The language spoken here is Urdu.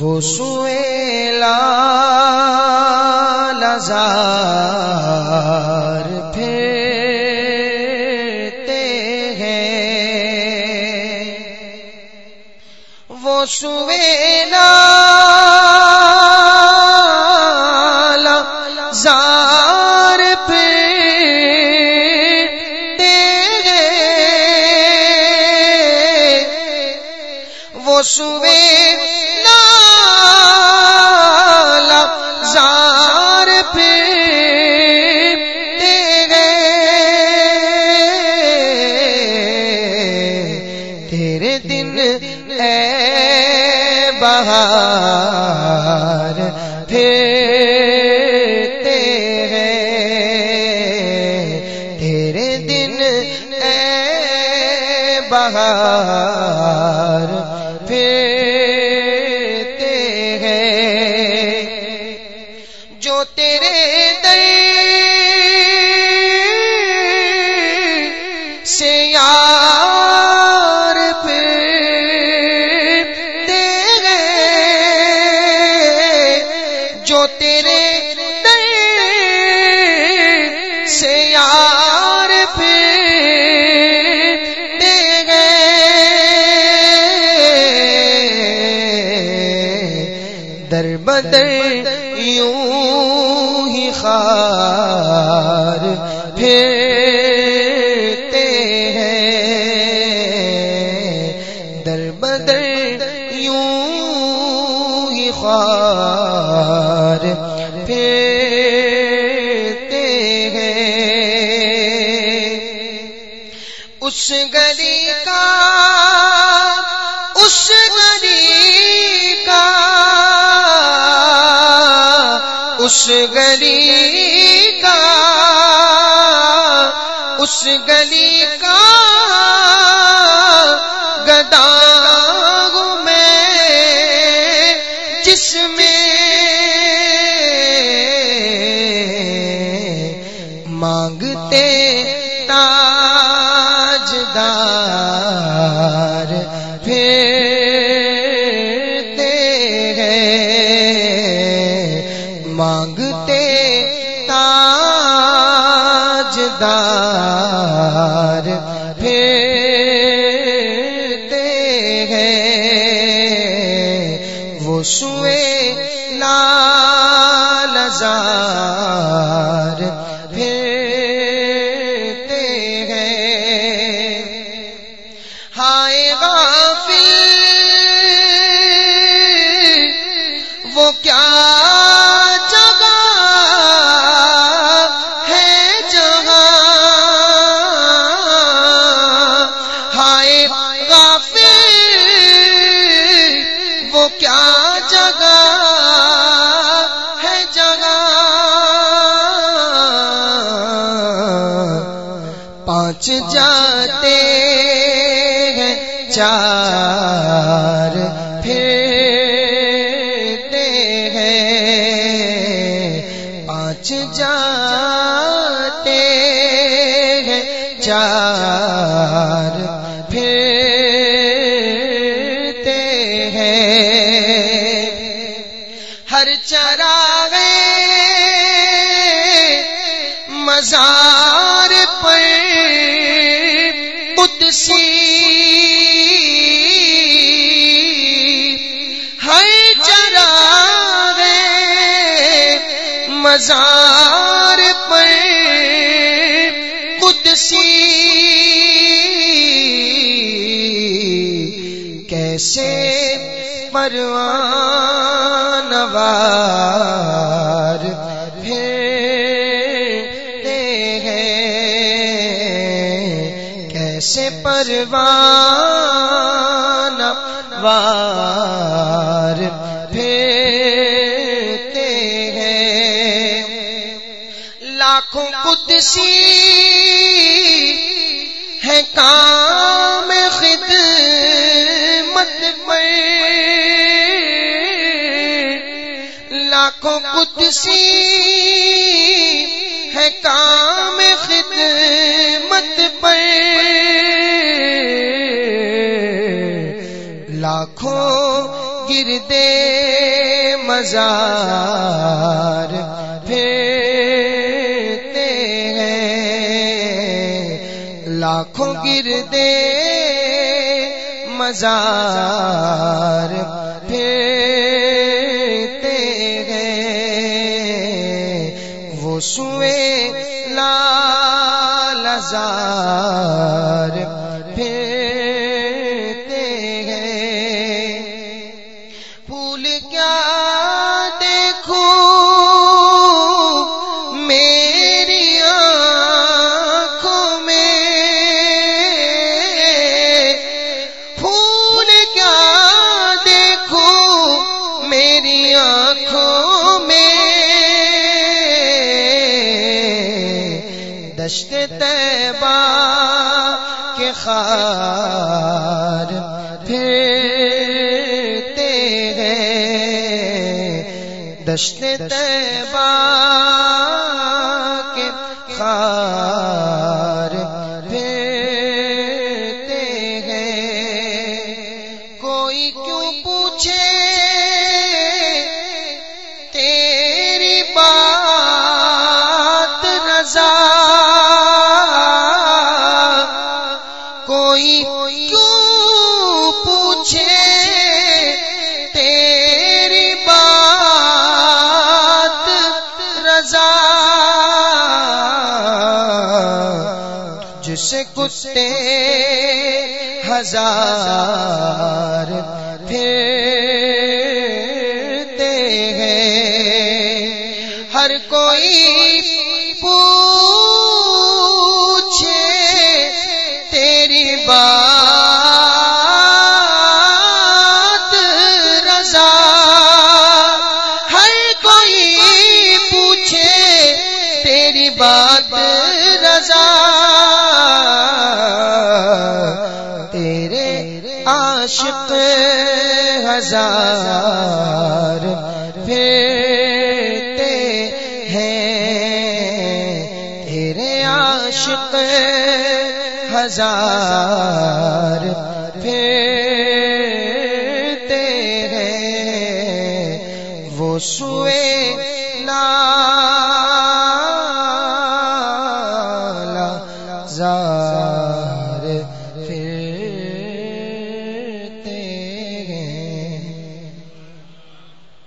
وہ سویلا لزار پھرتے ہیں۔ وہ سویلا لزار پھرتے ہیں۔ وہ سویلا بہار پھرتے ہیں۔ تیرے دن اے بہار پھر جو تیرے دے سے یار پھرتے ہیں در بدر یوں ہی خار پھرتے ہیں۔ در بدر ہی خار پھرتے ہیں۔ اس گلی کا، اس گلی کا، اس گلی کا، اس گلی جاتے ہیں۔ چار پھرتے ہیں۔ پانچ جاتے ہیں۔ چار پھر قدسی ہر چراغے مزار پر قدسی۔ کیسے پروان وار کیسے پروان وار پھرتے ہیں۔ لاکھوں قدسی ہے کام خدمت پر۔ لاکھوں قدسی ہے کام لاکھوں گرد گردے مزار پھرتے ہیں، لاکھوں گردے مزار پھرتے ہیں۔ وہ سوئے لال زار دشت تیبہ کے خار پھرتے ہیں۔ دشت تیبہ کے خار رضا جسے کتے ہزار پھرتے ہیں۔ ہر کوئی پو بات رضا، تیرے عاشق ہزار پھرتے ہیں۔ تیرے عاشق ہزار پھرتے ہیں۔ وہ سوئے نا